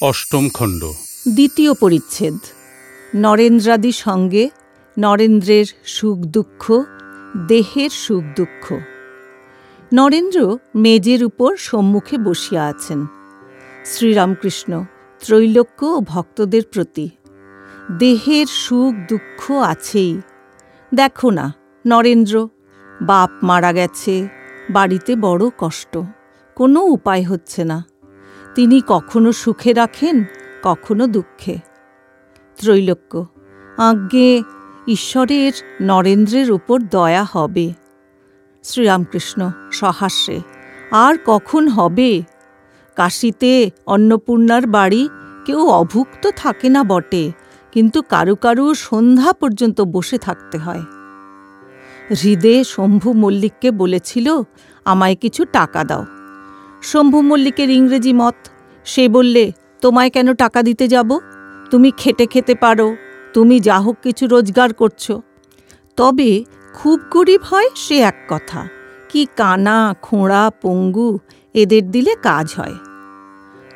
অষ্টম খণ্ড। দ্বিতীয় পরিচ্ছেদ। নরেন্দ্রাদি সঙ্গে নরেন্দ্রের সুখ দুঃখ, দেহের সুখ দুঃখ। নরেন্দ্র মেজের উপর সম্মুখে বসিয়া আছেন। শ্রীরামকৃষ্ণ ত্রৈলোক্য ও ভক্তদের প্রতি, দেহের সুখ দুঃখ আছেই। দেখো না, নরেন্দ্র, বাপ মারা গেছে, বাড়িতে বড় কষ্ট, কোনো উপায় হচ্ছে না। তিনি কখনো সুখে রাখেন, কখনো দুঃখে। ত্রৈলোক্য, আজ্ঞে, ঈশ্বরের নরেন্দ্রের উপর দয়া হবে। শ্রীরামকৃষ্ণ, সহাস্যে, আর কখন হবে? কাশিতে অন্নপূর্ণার বাড়ি কেউ অভুক্ত থাকে না বটে, কিন্তু কারু কারু সন্ধ্যা পর্যন্ত বসে থাকতে হয়। হৃদে শম্ভু মল্লিককে বলেছিল, আমায় কিছু টাকা দাও। শম্ভু মল্লিকের ইংরেজি মত। সে বললে, তোমায় কেন টাকা দিতে যাব? তুমি খেটে খেতে পারো। তুমি যা হোক কিছু রোজগার করছ। তবে খুব গরিব হয় সে এক কথা, কি কানা, খোঁড়া, পঙ্গু, এদের দিলে কাজ হয়।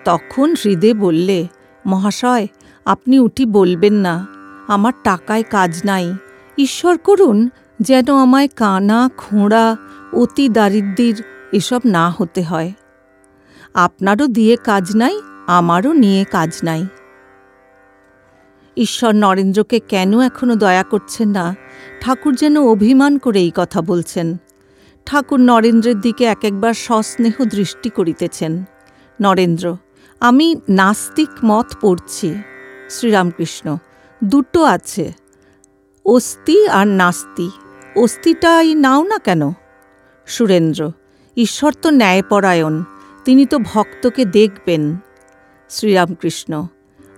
তখন হৃদে বললে, মহাশয়, আপনি উঠি বলবেন না, আমার টাকায় কাজ নাই। ঈশ্বর করুন যেন আমায় কানা, খোঁড়া, অতি দারিদ্রির এসব না হতে হয়। আপনারও দিয়ে কাজ নাই, আমারও নিয়ে কাজ নাই। ঈশ্বর নরেন্দ্রকে কেন এখনও দয়া করছেন না? ঠাকুর যেন অভিমান করে এই কথা বলছেন। ঠাকুর নরেন্দ্রের দিকে এক একবার সস্নেহ দৃষ্টি করিতেছেন। নরেন্দ্র, আমি নাস্তিক মত পড়ছি। শ্রীরামকৃষ্ণ, দুটো আছে। অস্তি আর নাস্তি অস্তিটাই নাও না কেন? সুরেন্দ্র, ঈশ্বর তো ন্যায়পরায়ণ। তিনি তো ভক্তকে দেখবেন। শ্রীরামকৃষ্ণ,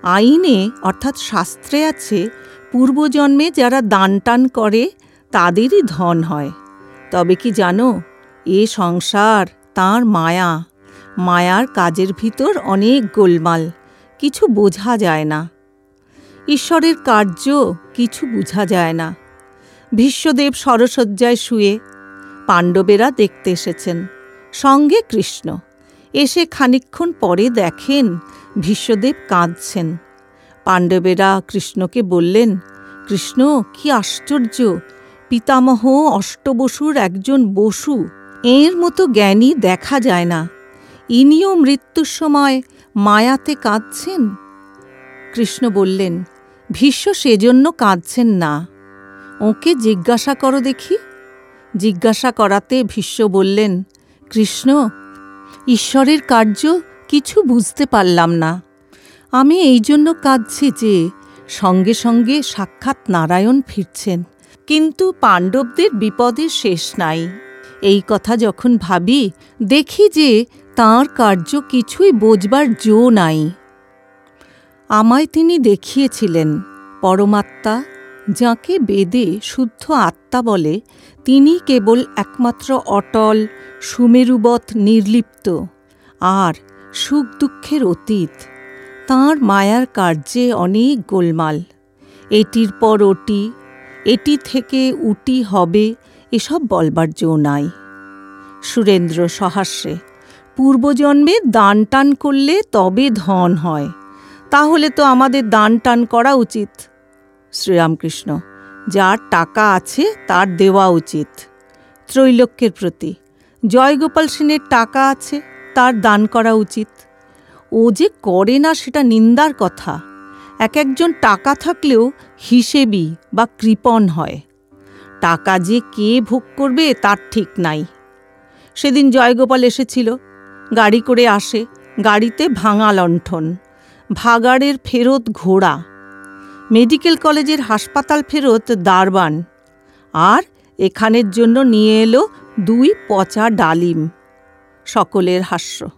আইনে অর্থাৎ শাস্ত্রে আছে, পূর্বজন্মে যারা দান টান করে, তাদেরই ধন হয়। তবে কি জানো, এ সংসার তার মায়া। মায়ার কাজের ভিতর অনেক গোলমাল, কিছু বোঝা যায় না। ঈশ্বরের কার্য কিছু বোঝা যায় না। ভীষ্মদেব সরসজ্জায় শুয়ে পাণ্ডবেরা দেখতে এসেছেন। সঙ্গে কৃষ্ণ। এসে খানিক্ষণ পরে দেখেন ভীষ্মদেব কাঁদছেন। পাণ্ডবেরা কৃষ্ণকে বললেন, কৃষ্ণ, কি আশ্চর্য! পিতামহ অষ্টবসুর একজন বসু, এর মতো জ্ঞানী দেখা যায় না। ইনিও মৃত্যুর সময় মায়াতে কাঁদছেন? কৃষ্ণ বললেন, ভীষ্ম সেজন্য কাঁদছেন না। ওকে জিজ্ঞাসা করো দেখি। জিজ্ঞাসা করাতে ভীষ্ম বললেন, কৃষ্ণ ঈশ্বরের কার্য কিছু বুঝতে পারলাম না। আমি এই জন্য কাঁদছি যে সঙ্গে সঙ্গে সাক্ষাৎ নারায়ণ ফিরছেন। কিন্তু পাণ্ডবদের বিপদে শেষ নাই। এই কথা যখন ভাবি, দেখি যে তাঁর কার্য কিছুই বোঝবার জো নাই। আমায় তিনি দেখিয়েছিলেন, পরমাত্মা, যাকে বেদে শুদ্ধ আত্মা বলে তিনি কেবল একমাত্র অটল, সুমেরুবৎ নির্লিপ্ত, আর সুখ দুঃখের অতীত। তাঁর মায়ার কার্যে অনেক গোলমাল। এটির পর ওটি, এটি থেকে উটি হবে, এসব বলবার জো নাই। সুরেন্দ্র সহাস্যে পূর্বজন্মে দান টান করলে তবে ধন হয়, তাহলে তো আমাদের দান টান করা উচিত। শ্রীরামকৃষ্ণ যার টাকা আছে তার দেওয়া উচিত। ত্রৈলোক্যের প্রতি, জয়গোপাল সেনের টাকা আছে তার দান করা উচিত। ও যে করে না সেটা নিন্দার কথা। এক একজন টাকা থাকলেও হিসেবি বা কৃপণ হয়। টাকা যে কে ভোগ করবে তার ঠিক নাই। সেদিন জয়গোপাল এসেছিল, গাড়ি করে আসে, গাড়িতে ভাঙা লণ্ঠন, ভাগাড়ের ফেরত ঘোড়া। মেডিকেল কলেজের হাসপাতাল ফেরত দারবান। আর এখানের জন্য নিয়ে এলো দুই পচা ডালিম। সকলের হাস্য।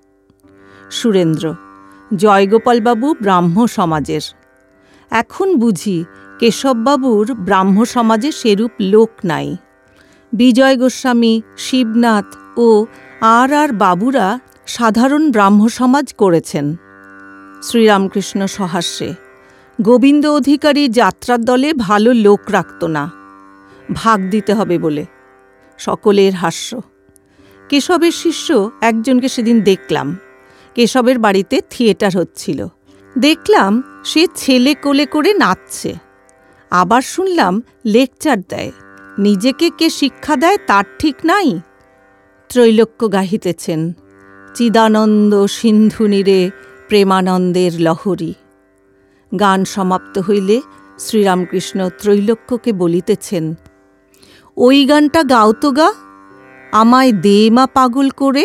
সুরেন্দ্র, জয়গোপালবাবু ব্রাহ্ম সমাজের। এখন বুঝি কেশববাবুর ব্রাহ্ম সমাজে সেরূপ লোক নাই। বিজয় গোস্বামী, শিবনাথ ও আর আর বাবুরা সাধারণ ব্রাহ্ম সমাজ করেছেন। শ্রীরামকৃষ্ণ সহাস্যে গোবিন্দ অধিকারী যাত্রার দলে ভালো লোক রাখত না। ভাগ দিতে হবে বলে। সকলের হাস্য। কেশবের শিষ্য একজনকে সেদিন দেখলাম। কেশবের বাড়িতে থিয়েটার হচ্ছিল। দেখলাম সে ছেলে কোলে করে নাচছে। আবার শুনলাম লেকচার দেয়। নিজেকে কে শিক্ষা দেয় তার ঠিক নাই। ত্রৈলোক্য গাহিতেছেন, চিদানন্দ সিন্ধু নীরে প্রেমানন্দের লহরী। গান সমাপ্ত হইলে শ্রীরামকৃষ্ণ ত্রৈলোক্যকে বলিতেছেন, ওই গানটা গাও তো গা, আমায় দে মা পাগল করে